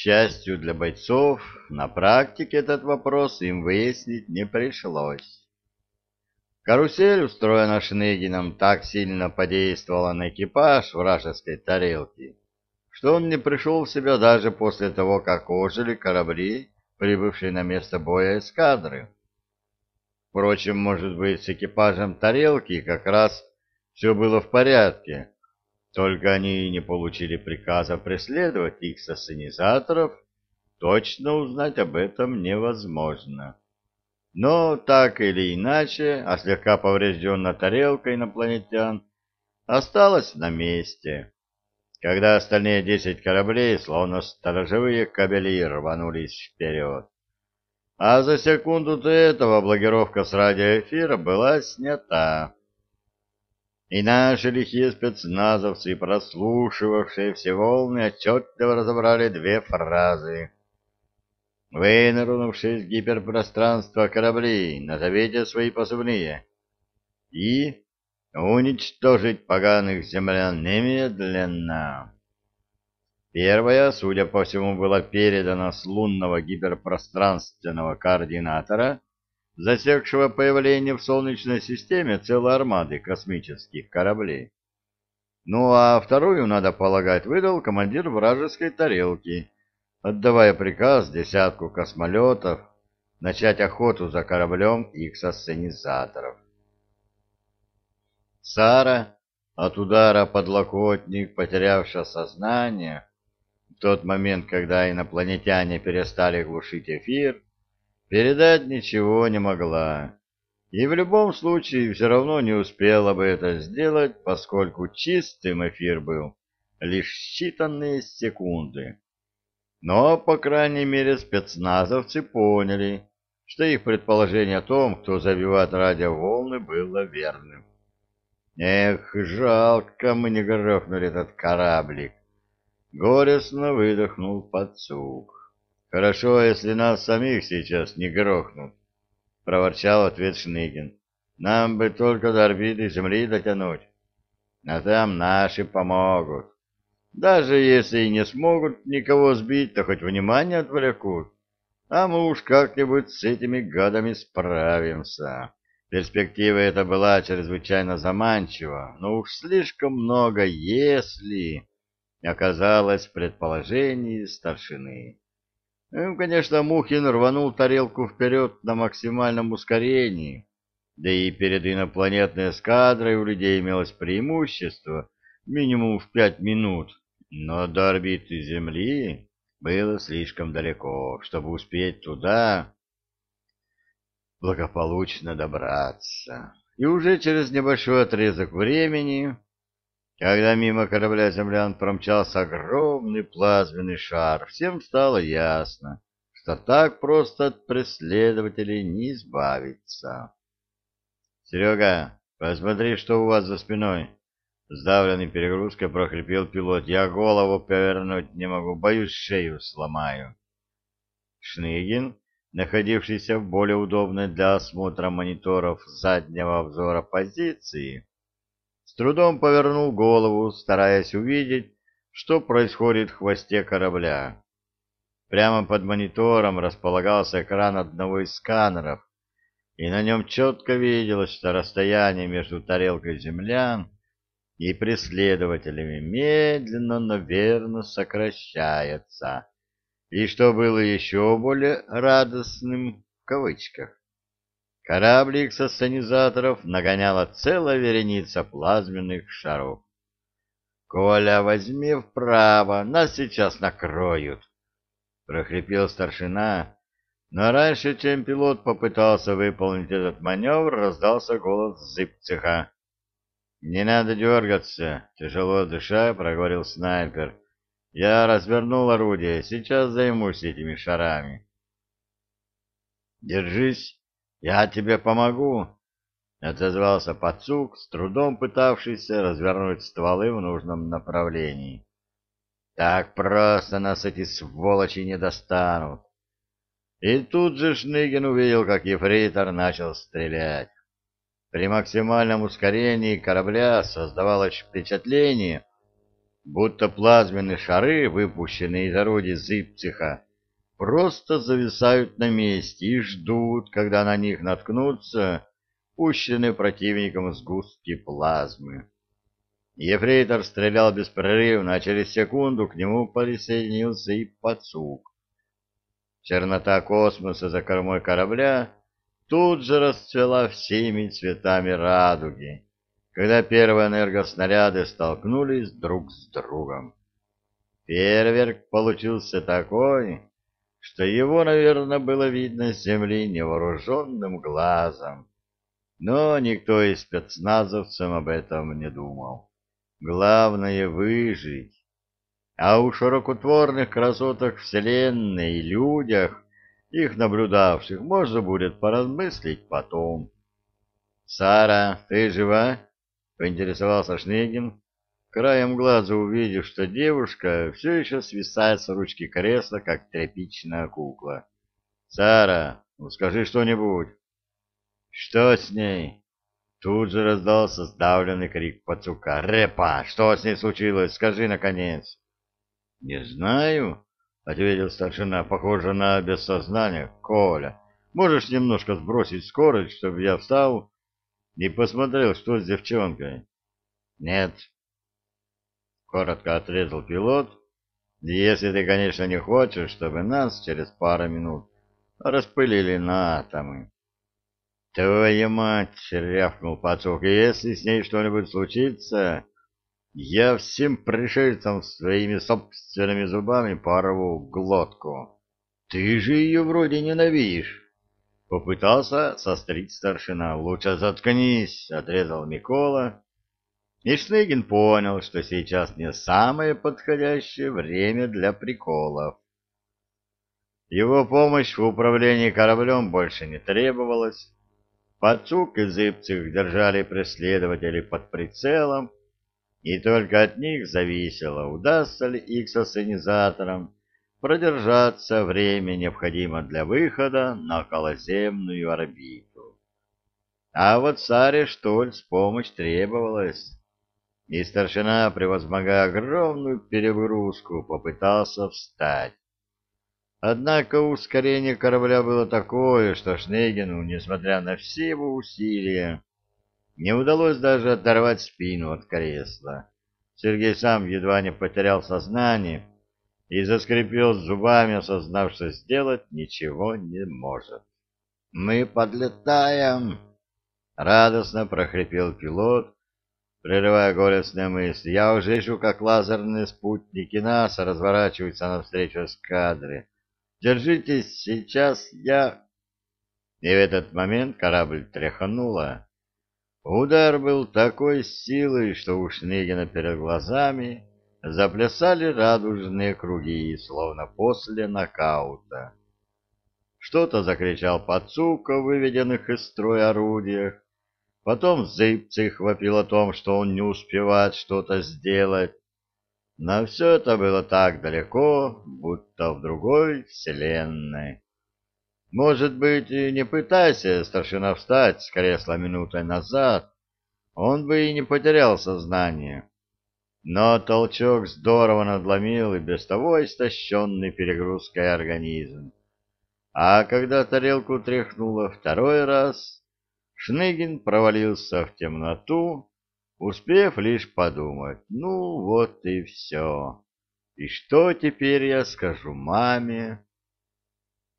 счастью для бойцов, на практике этот вопрос им выяснить не пришлось. Карусель, устроенная Шнегином, так сильно подействовала на экипаж вражеской тарелки, что он не пришел в себя даже после того, как ожили корабли, прибывшие на место боя эскадры. Впрочем, может быть, с экипажем тарелки как раз все было в порядке, только они не получили приказа преследовать их со сценизаторов, точно узнать об этом невозможно. Но так или иначе, а слегка поврежденная тарелка инопланетян осталась на месте, когда остальные десять кораблей, словно сторожевые кабели, рванулись вперед. А за секунду до этого блокировка с радиоэфира была снята. И наши лихие спецназовцы, прослушивавшие все волны, отчетливо разобрали две фразы. Вынырнувшие из гиперпространства корабли, назовите свои позывные. И уничтожить поганых землян немедленно. Первая, судя по всему, была передана с лунного гиперпространственного координатора засекшего появление в Солнечной системе целой армады космических кораблей. Ну а вторую, надо полагать, выдал командир вражеской тарелки, отдавая приказ десятку космолетов начать охоту за кораблем их сосценизаторов. Сара, от удара подлокотник, потерявшая сознание, в тот момент, когда инопланетяне перестали глушить эфир, передать ничего не могла. И в любом случае все равно не успела бы это сделать, поскольку чистым эфир был лишь считанные секунды. Но, по крайней мере, спецназовцы поняли, что их предположение о том, кто забивает радиоволны, было верным. Эх, жалко мы не грохнули этот кораблик. Горестно выдохнул подсук. Хорошо, если нас самих сейчас не грохнут, — проворчал ответ Шныгин. Нам бы только до орбиты Земли дотянуть, а там наши помогут. Даже если и не смогут никого сбить, то хоть внимание отвлекут. А мы уж как-нибудь с этими гадами справимся. Перспектива эта была чрезвычайно заманчива, но уж слишком много «если» оказалось в предположении старшины. Ну, конечно, Мухин рванул тарелку вперед на максимальном ускорении, да и перед инопланетной эскадрой у людей имелось преимущество минимум в пять минут, но до орбиты Земли было слишком далеко, чтобы успеть туда благополучно добраться. И уже через небольшой отрезок времени когда мимо корабля землян промчался огромный плазменный шар, всем стало ясно, что так просто от преследователей не избавиться. — Серега, посмотри, что у вас за спиной. Сдавленный перегрузкой прохрипел пилот. Я голову повернуть не могу, боюсь, шею сломаю. Шныгин, находившийся в более удобной для осмотра мониторов заднего обзора позиции, трудом повернул голову, стараясь увидеть, что происходит в хвосте корабля. Прямо под монитором располагался экран одного из сканеров, и на нем четко виделось, что расстояние между тарелкой землян и преследователями медленно, но верно сокращается. И что было еще более радостным в кавычках, Кораблик со сценизаторов нагоняла целая вереница плазменных шаров. «Коля, возьми вправо, нас сейчас накроют!» — прохрипел старшина, но раньше, чем пилот попытался выполнить этот маневр, раздался голос Зыбцеха. «Не надо дергаться!» — тяжело дыша, проговорил снайпер. «Я развернул орудие, сейчас займусь этими шарами». «Держись!» «Я тебе помогу!» — отозвался Пацук, с трудом пытавшийся развернуть стволы в нужном направлении. «Так просто нас эти сволочи не достанут!» И тут же Шныгин увидел, как ефрейтор начал стрелять. При максимальном ускорении корабля создавалось впечатление, будто плазменные шары, выпущенные из орудия Зыбциха, просто зависают на месте и ждут, когда на них наткнутся пущенные противником сгустки плазмы. Ефрейтор стрелял беспрерывно, а через секунду к нему присоединился и пацук. Чернота космоса за кормой корабля тут же расцвела всеми цветами радуги, когда первые энергоснаряды столкнулись друг с другом. Фейерверк получился такой, что его, наверное, было видно с земли невооруженным глазом. Но никто из спецназовцев об этом не думал. Главное — выжить. А у широкотворных красотах Вселенной и людях, их наблюдавших, можно будет поразмыслить потом. — Сара, ты жива? — поинтересовался Шнегин, краем глаза увидев, что девушка все еще свисает с ручки кресла, как тряпичная кукла. — Сара, ну скажи что-нибудь. — Что с ней? Тут же раздался сдавленный крик пацука. «Репа! Что с ней случилось? Скажи, наконец!» «Не знаю», — ответил старшина, похоже на бессознание. «Коля, можешь немножко сбросить скорость, чтобы я встал и посмотрел, что с девчонкой?» «Нет». Коротко отрезал пилот. «Если ты, конечно, не хочешь, чтобы нас через пару минут распылили на атомы». Твоя мать, рявкнул пацук, если с ней что-нибудь случится, я всем пришельцам своими собственными зубами порву глотку. Ты же ее вроде ненавидишь. Попытался сострить старшина. Лучше заткнись, отрезал Микола. И Шныгин понял, что сейчас не самое подходящее время для приколов. Его помощь в управлении кораблем больше не требовалась. Пацук и Зыбцев держали преследователей под прицелом, и только от них зависело, удастся ли их с ассенизатором продержаться время, необходимо для выхода на околоземную орбиту. А вот Саре Штольц помощь требовалась, и старшина, превозмогая огромную перегрузку, попытался встать. Однако ускорение корабля было такое, что Шнегину, несмотря на все его усилия, не удалось даже оторвать спину от кресла. Сергей сам едва не потерял сознание и заскрипел зубами, осознав, что сделать ничего не может. «Мы подлетаем!» — радостно прохрипел пилот, прерывая горестные мысли. «Я уже вижу, как лазерные спутники НАСА разворачиваются навстречу эскадре. Держитесь, сейчас я...» И в этот момент корабль тряхануло. Удар был такой силой, что у Шнегина перед глазами заплясали радужные круги, словно после нокаута. Что-то закричал Пацука, выведенных из строя орудиях. Потом Зыбцих вопил о том, что он не успевает что-то сделать. Но все это было так далеко, будто в другой вселенной. Может быть, не пытайся старшина встать с кресла минутой назад, он бы и не потерял сознание. Но толчок здорово надломил и без того истощенный перегрузкой организм. А когда тарелку тряхнуло второй раз, Шныгин провалился в темноту, успев лишь подумать, ну вот и все. И что теперь я скажу маме?